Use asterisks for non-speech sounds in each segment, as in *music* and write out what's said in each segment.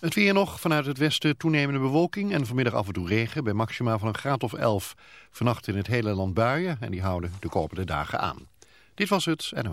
Het weer nog, vanuit het westen toenemende bewolking en vanmiddag af en toe regen bij maxima van een graad of 11. Vannacht in het hele land buien en die houden de komende dagen aan. Dit was het. En...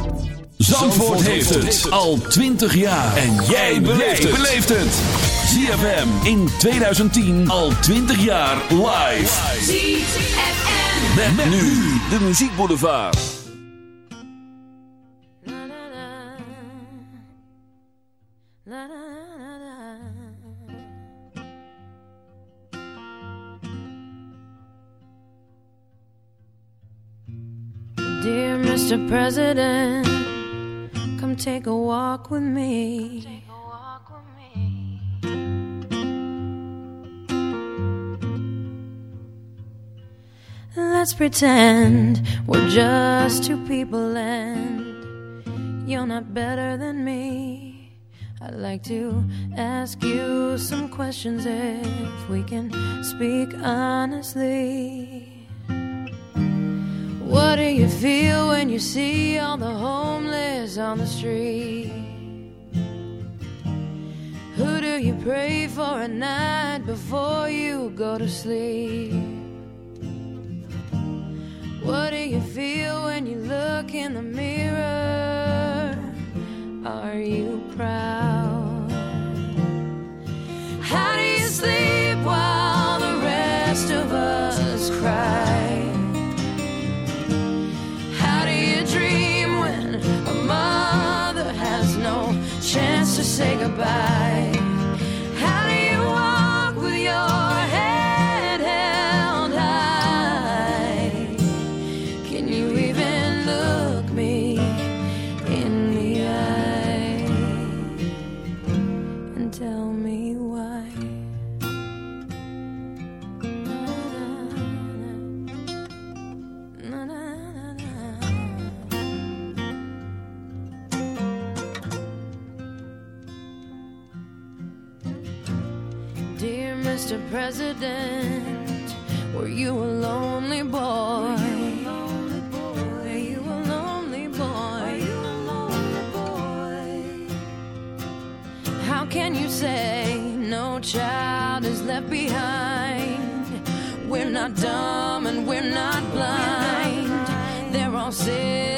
Zandvoort heeft het al 20 jaar. En jij beleeft het. ZFM in 2010 al 20 jaar live. ZFM. Met, met nu de muziekboulevard. Dear Mr. President, take a walk with me. Let's pretend we're just two people and you're not better than me. I'd like to ask you some questions if we can speak honestly. What do you feel when you see all the homeless on the street? Who do you pray for at night before you go to sleep? What do you feel when you look in the mirror? Are you proud? How do you sleep while the rest of us cry? Say goodbye? Mr. President, were you a lonely boy? Were you a lonely boy? How can you say no child is left behind? We're not dumb and we're not blind. They're all sitting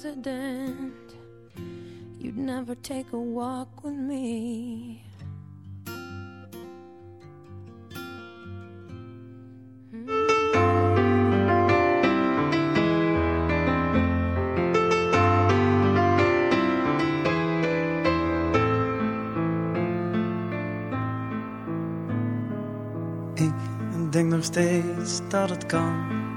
President, you'd never take a walk with me. Hmm. Ik denk nog steeds dat het kan.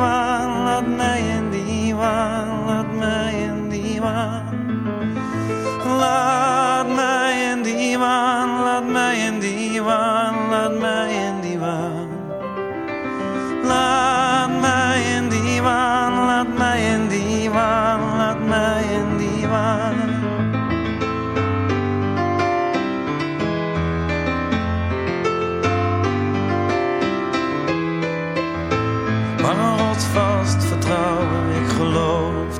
waan, laat mij in die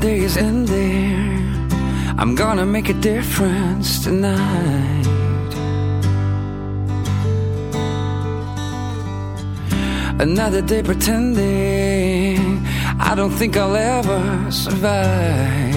days in there. I'm gonna make a difference tonight. Another day pretending I don't think I'll ever survive.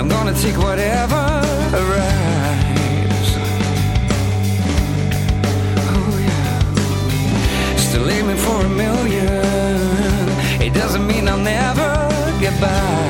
I'm gonna take whatever arrives. Oh yeah. Still aiming for a million. It doesn't mean I'll never get by.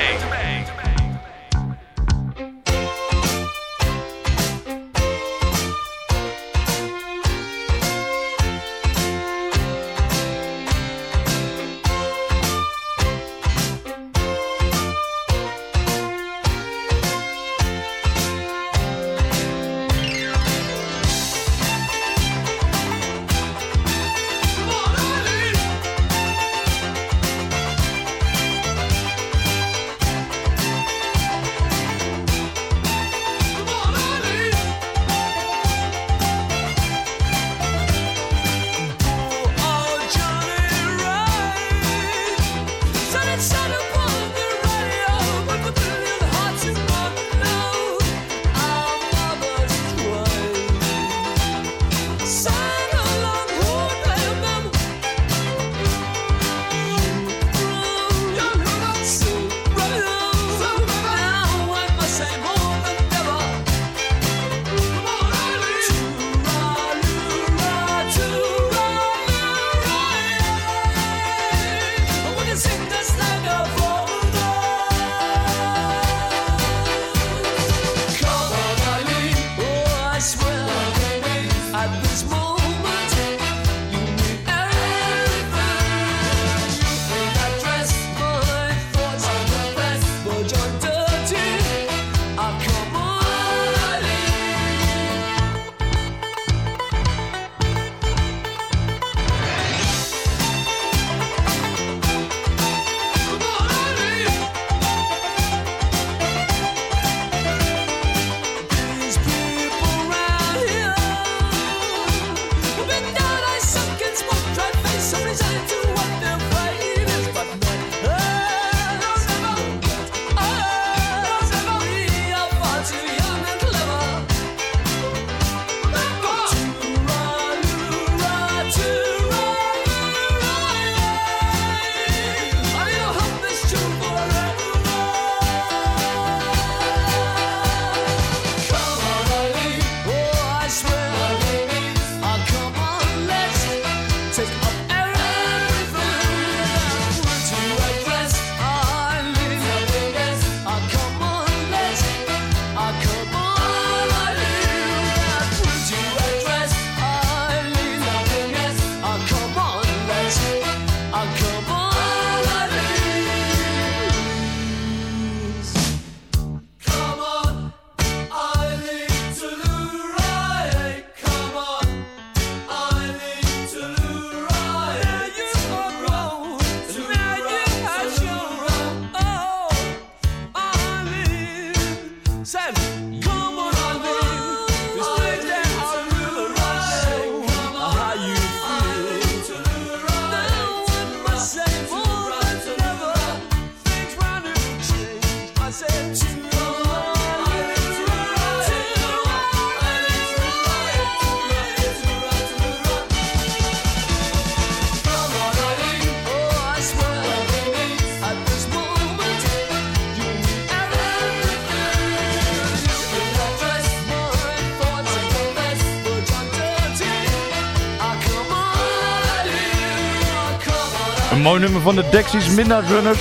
Mooi nummer van de Dexys Midnight Runners.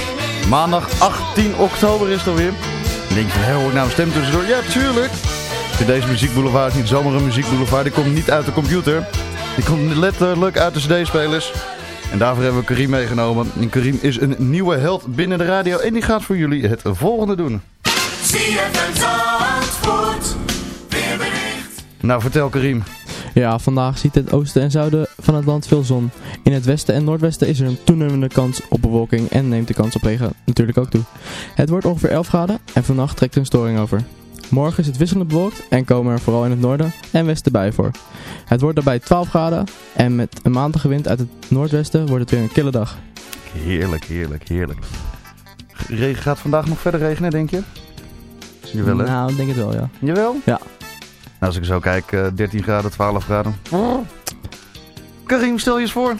Maandag 18 oktober is het alweer. Dan denk je van, hé, hoor ik nou een stem tussendoor? Ja, tuurlijk. Deze muziekboulevard is niet zomaar een muziekboulevard. Die komt niet uit de computer. Die komt letterlijk uit de cd-spelers. En daarvoor hebben we Karim meegenomen. En Karim is een nieuwe held binnen de radio. En die gaat voor jullie het volgende doen. Zandvoort, weerbericht. Nou, vertel Karim. Ja, vandaag ziet het oosten en zuiden van het land veel zon. In het westen en noordwesten is er een toenemende kans op bewolking en neemt de kans op regen natuurlijk ook toe. Het wordt ongeveer 11 graden en vannacht trekt er een storing over. Morgen is het wisselend bewolkt en komen er vooral in het noorden en westen bij voor. Het wordt daarbij 12 graden en met een maandige wind uit het noordwesten wordt het weer een kille dag. Heerlijk, heerlijk, heerlijk. Regen gaat vandaag nog verder regenen, denk je? Jawel, hè? Nou, ik denk het wel, ja. Jawel? Ja. Nou, als ik zo kijk, eh, 13 graden, 12 graden. Karim, stel je eens voor.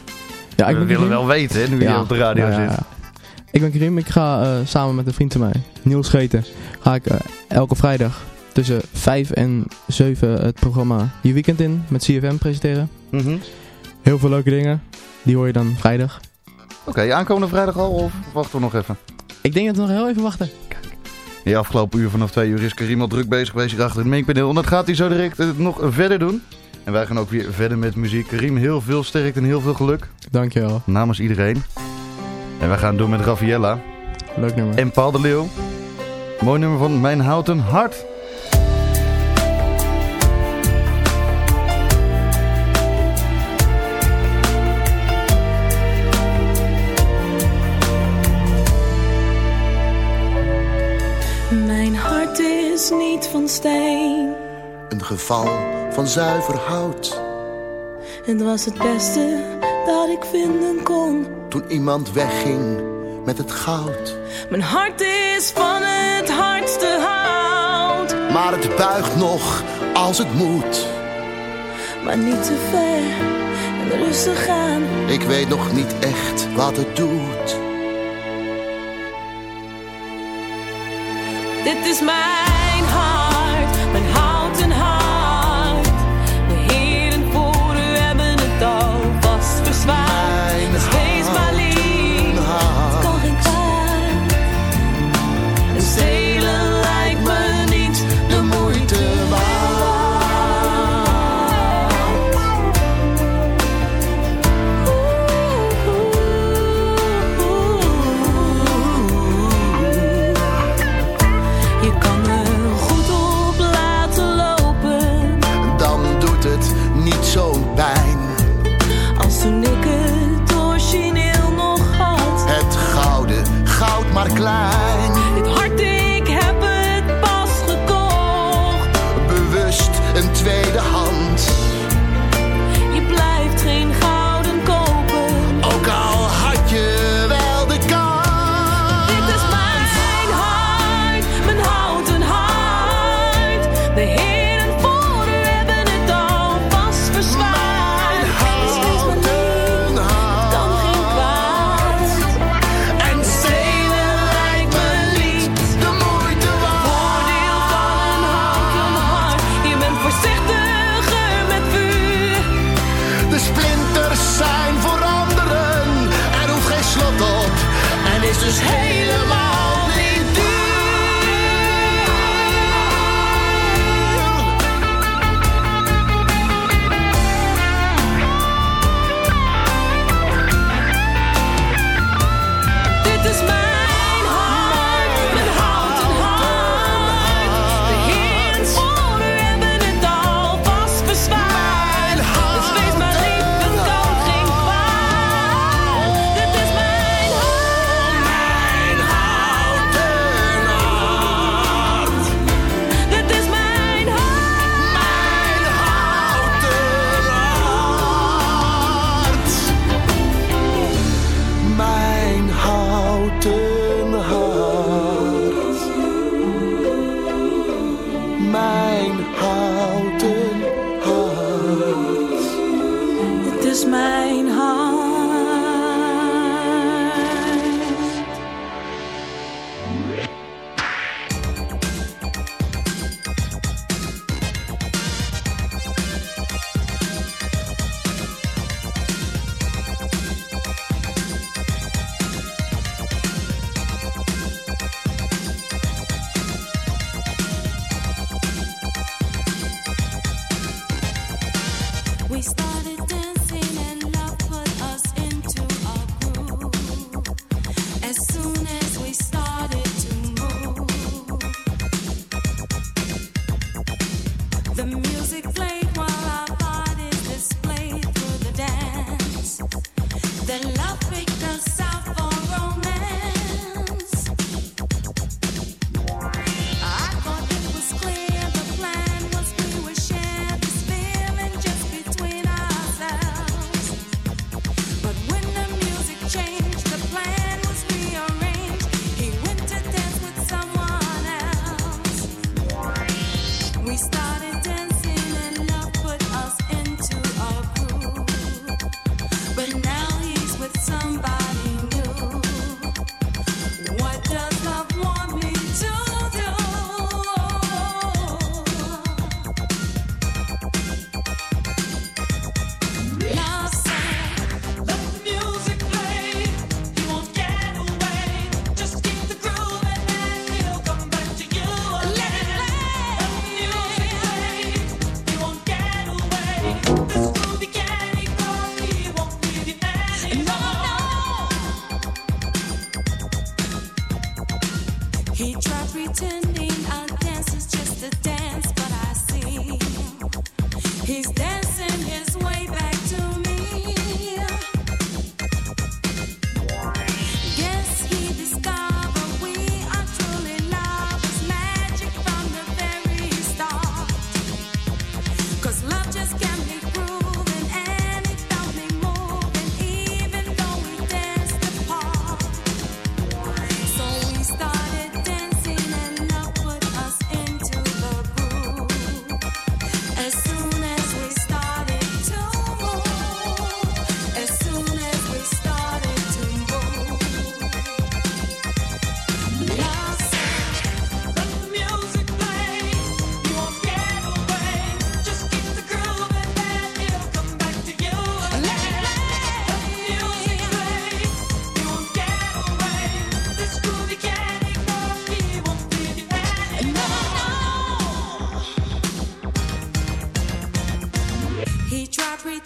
Ja, ik We willen Karim. wel weten, hè, nu je op de radio zit. ja. Ik ben Karim, ik ga eh, samen met een vriend van mij, Niels Scheten, ga ik eh, elke vrijdag tussen 5 en 7 het programma Je Weekend in met CFM presenteren. Mhm. Heel veel leuke dingen, die hoor je dan vrijdag. Oké, aankomende vrijdag al of wachten we nog even? Ik denk dat we nog heel even wachten. De afgelopen uur vanaf twee uur is Karim al druk bezig geweest hier achter het mengpaneel. En dat gaat hij zo direct nog verder doen. En wij gaan ook weer verder met muziek. Karim, heel veel sterkte en heel veel geluk. Dankjewel. Namens iedereen. En wij gaan door met Raffaella. Leuk nummer. En Paul de Leeuw. Mooi nummer van Mijn Houten Hart. Is niet van steen. Een geval van zuiver hout. Het was het beste dat ik vinden kon. Toen iemand wegging met het goud. Mijn hart is van het hardste hout. Maar het buigt nog als het moet. Maar niet te ver en rustig aan. Ik weet nog niet echt wat het doet. Dit is mijn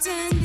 pretending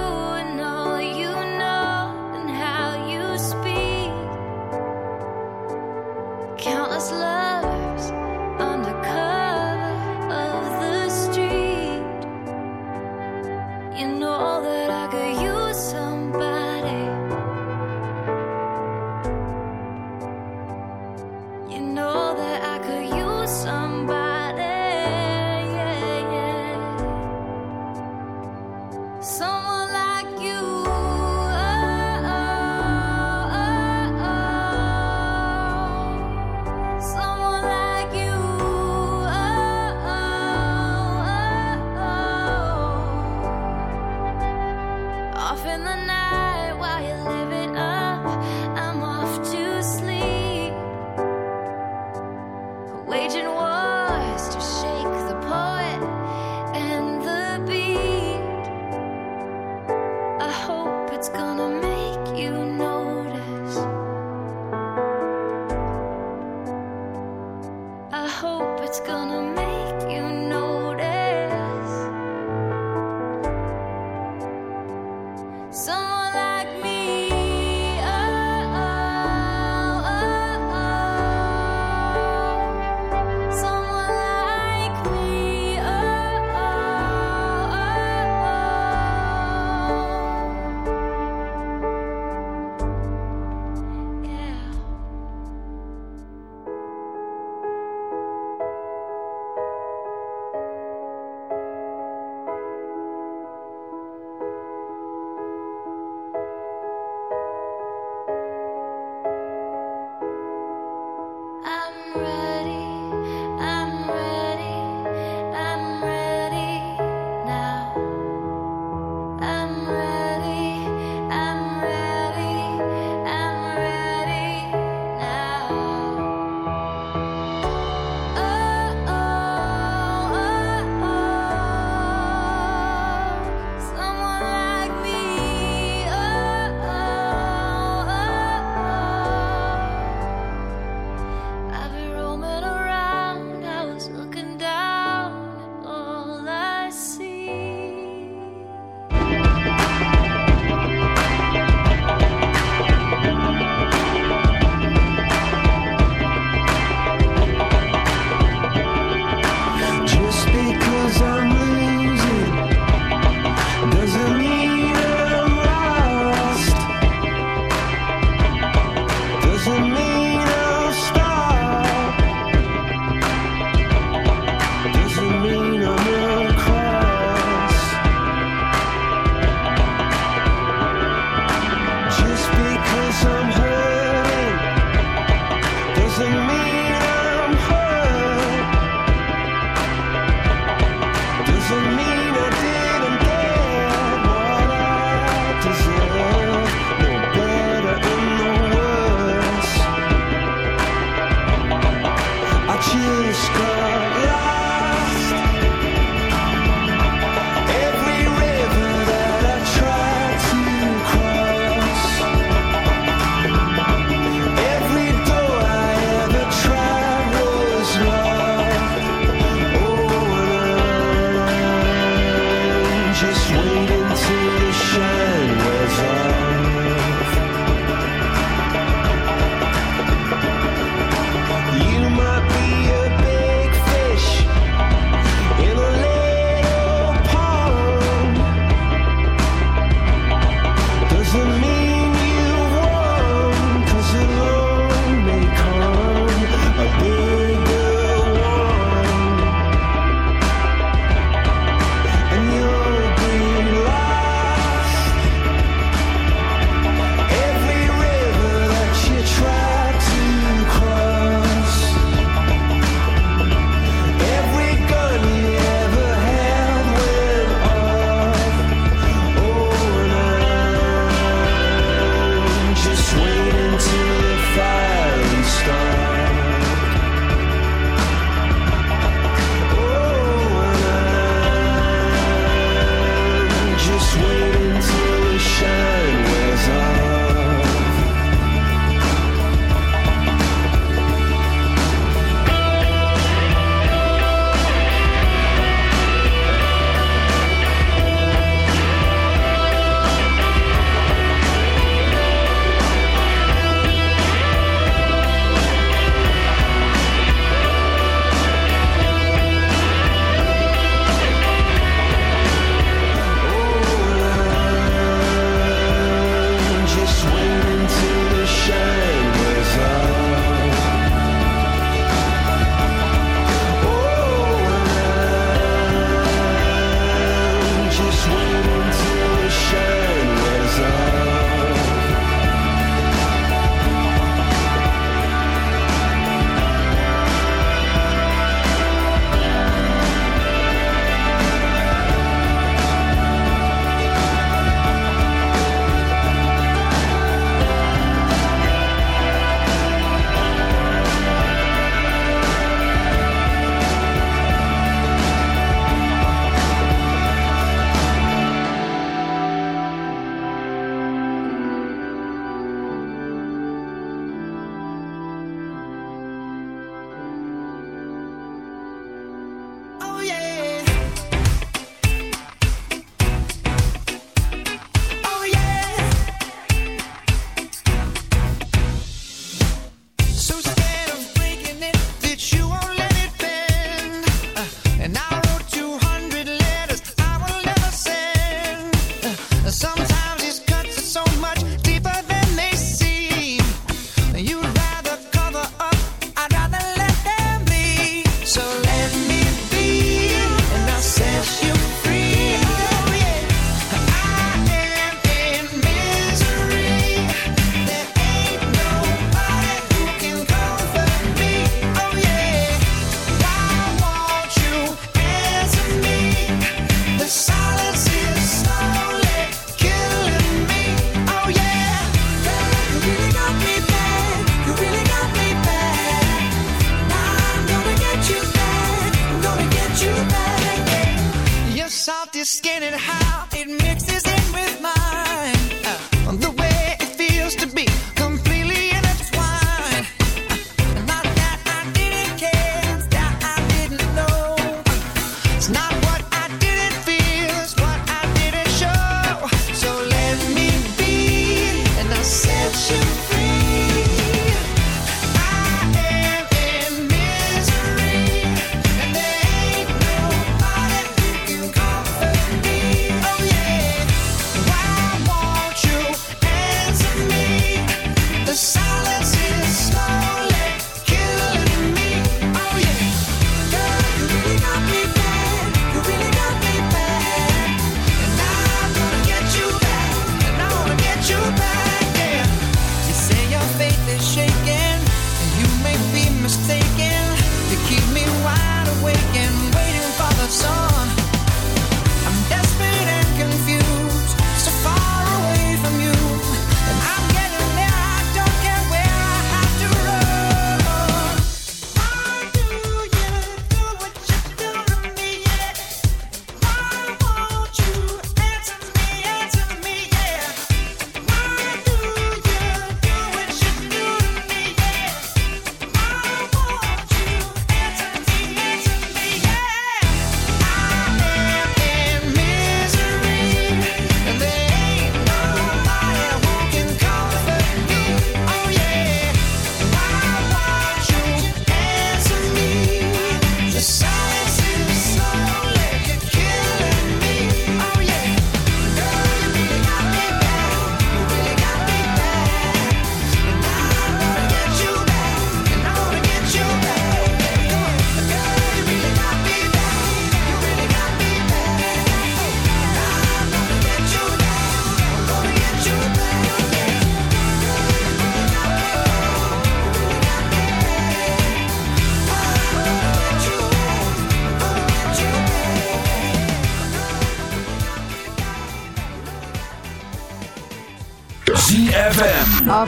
countless love.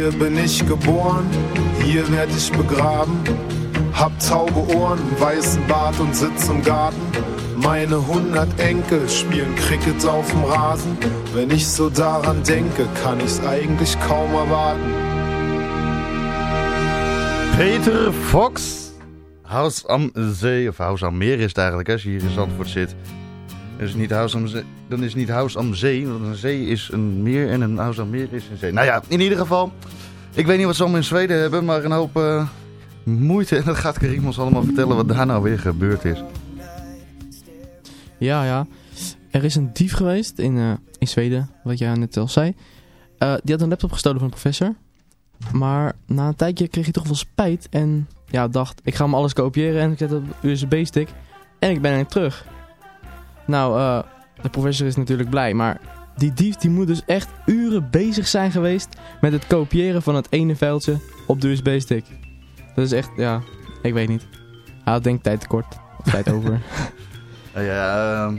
Hier bin ich geboren, hier werd ich begraben. Hab taube Ohren, weißen Bart und sitz im Garten. Meine hundert Enkel spielen Cricket auf dem Rasen. Wenn ich so daran denke, kann ich's eigentlich kaum erwarten. Peter Fox. Huis am Zee, of Huis am Meer is het eigenlijk, als je hier in Zandvoort zit. Niet dan is niet Huis am Zee, want een zee is een meer en een Huis am Meer is een zee. Nou ja, in ieder geval, ik weet niet wat ze allemaal in Zweden hebben, maar een hoop eh, moeite. *laughs* En dat gaat Karim ons allemaal vertellen wat daar nou weer gebeurd is. Ja, ja. Er is een dief geweest in, eh, in Zweden, wat jij net al zei. Eh, die had een laptop gestolen van een professor. Maar na een tijdje kreeg hij toch wel spijt. En ja, dacht, ik ga hem alles kopiëren en ik zet het op USB-stick. En ik ben er terug. Nou, eh, de professor is natuurlijk blij. Maar die dief die moet dus echt uren bezig zijn geweest met het kopiëren van het ene vuiltje op de USB-stick. Dat is echt, ja, ik weet niet. Hij had denk ik tijd tekort. Of tijd *laughs* over. Ja, ehm,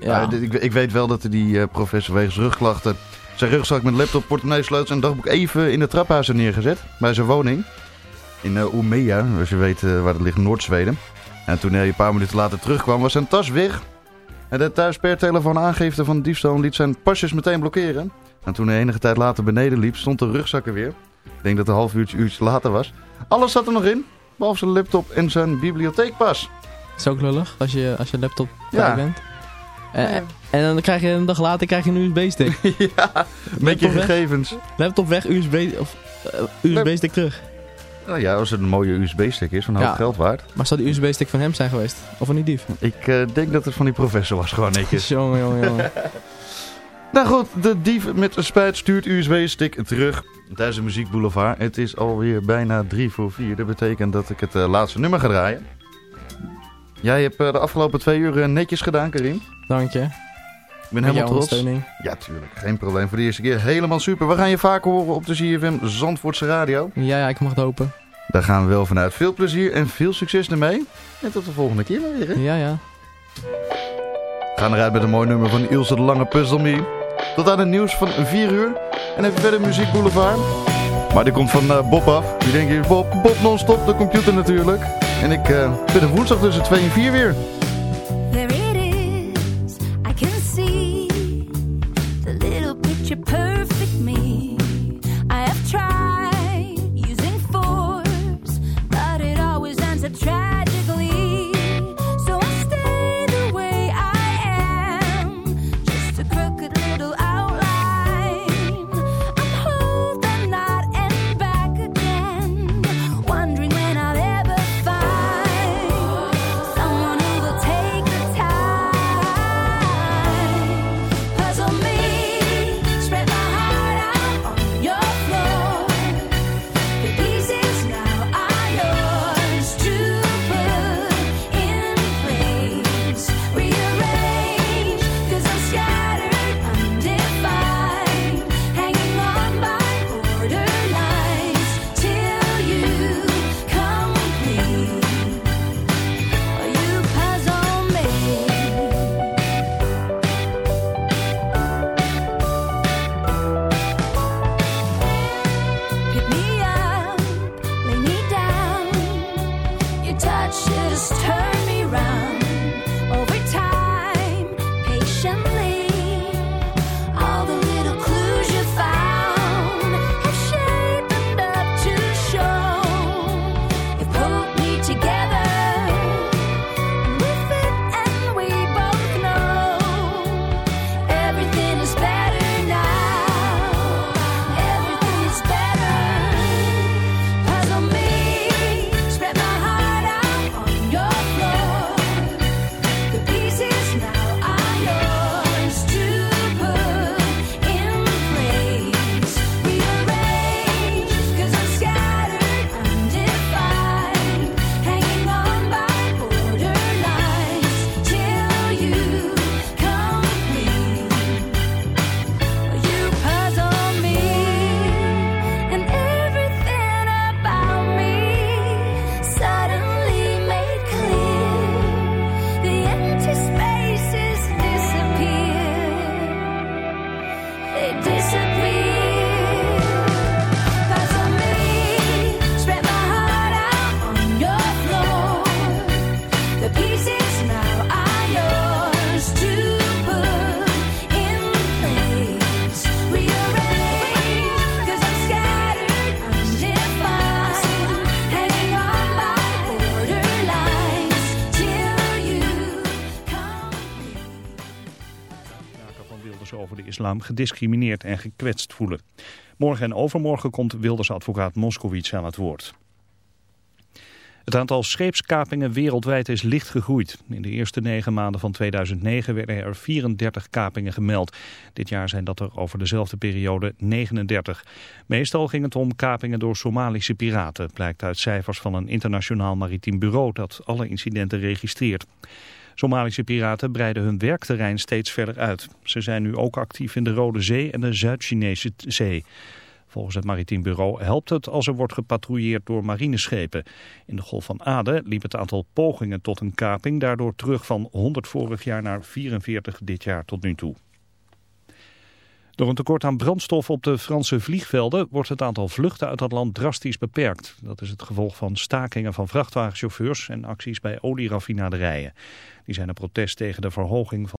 Ja. ja, dit- ik, ik weet wel dat die eh, professor wegens rugklachten zijn rugzak met laptop, portemonnee, sleutels en dagboek even in de traphuis had neergezet. Bij zijn woning. In uh, Umeå, als je weet eh, waar dat ligt, Noord-Zweden. En toen hij een paar minuten later terugkwam, was zijn tas weg. En de thuis per telefoon aangifte van de diefstal liet zijn pasjes meteen blokkeren. En toen hij enige tijd later beneden liep, stond de rugzak er weer. Ik denk dat het een half uurtje, uurtje later was. Alles zat er nog in, behalve zijn laptop en zijn bibliotheekpas. is ook lullig als je, als je laptop Ja. kwijt bent. En, en dan krijg je een dag later krijg je een USB-stick. *laughs* ja, met je gegevens. Laptop weg, USB, of, eh, USB-stick terug. Nou ja, als het een mooie USB-stick is, van hoop Ja. geld waard. Maar zou die USB-stick van hem zijn geweest? Of van die dief? Ik eh, denk dat het van die professor was, gewoon netjes. *laughs* jongen, jongen, jongen. *laughs* nou goed, de dief met een spijt stuurt USB-stick terug tijdens de Muziek Boulevard. Het is alweer bijna drie voor vier. Dat betekent dat ik het eh, laatste nummer ga draaien. Jij hebt eh, de afgelopen twee uur netjes gedaan, Karim. Dank je. Ik ben helemaal trots. Ja, tuurlijk. Geen probleem. Voor de eerste keer helemaal super. We gaan je vaker horen op de CFM Zandvoortse Radio. Ja, ja, ik mag het hopen. Daar gaan we wel vanuit. Veel plezier en veel succes ermee. En tot de volgende keer weer. Hè? Ja, ja. We gaan eruit met een mooi nummer van Ilse de Lange Puzzle Me. Tot aan het nieuws van 4 uur. En even verder Muziek Boulevard. Maar die komt van eh, Bob af. Die denk je, Bob, Bob non-stop, de computer natuurlijk. En ik eh, ben er woensdag tussen 2 en 4 weer. your purpose. Gediscrimineerd en gekwetst voelen. Morgen en overmorgen komt Wilders advocaat Moskowitz aan het woord. Het aantal scheepskapingen wereldwijd is licht gegroeid. In de eerste negen maanden van 2009 werden er 34 kapingen gemeld. Dit jaar zijn dat er over dezelfde periode 39. Meestal ging het om kapingen door Somalische piraten. Blijkt uit cijfers van een internationaal maritiem bureau dat alle incidenten registreert. Somalische piraten breiden hun werkterrein steeds verder uit. Ze zijn nu ook actief in de Rode Zee en de Zuid-Chinese Zee. Volgens het Maritiem Bureau helpt het als er wordt gepatrouilleerd door marineschepen. In de Golf van Aden liep het aantal pogingen tot een kaping daardoor terug van 100 vorig jaar naar 44 dit jaar tot nu toe. Door een tekort aan brandstof op de Franse vliegvelden wordt het aantal vluchten uit dat land drastisch beperkt. Dat is het gevolg van stakingen van vrachtwagenchauffeurs en acties bij olieraffinaderijen. Die zijn een protest tegen de verhoging van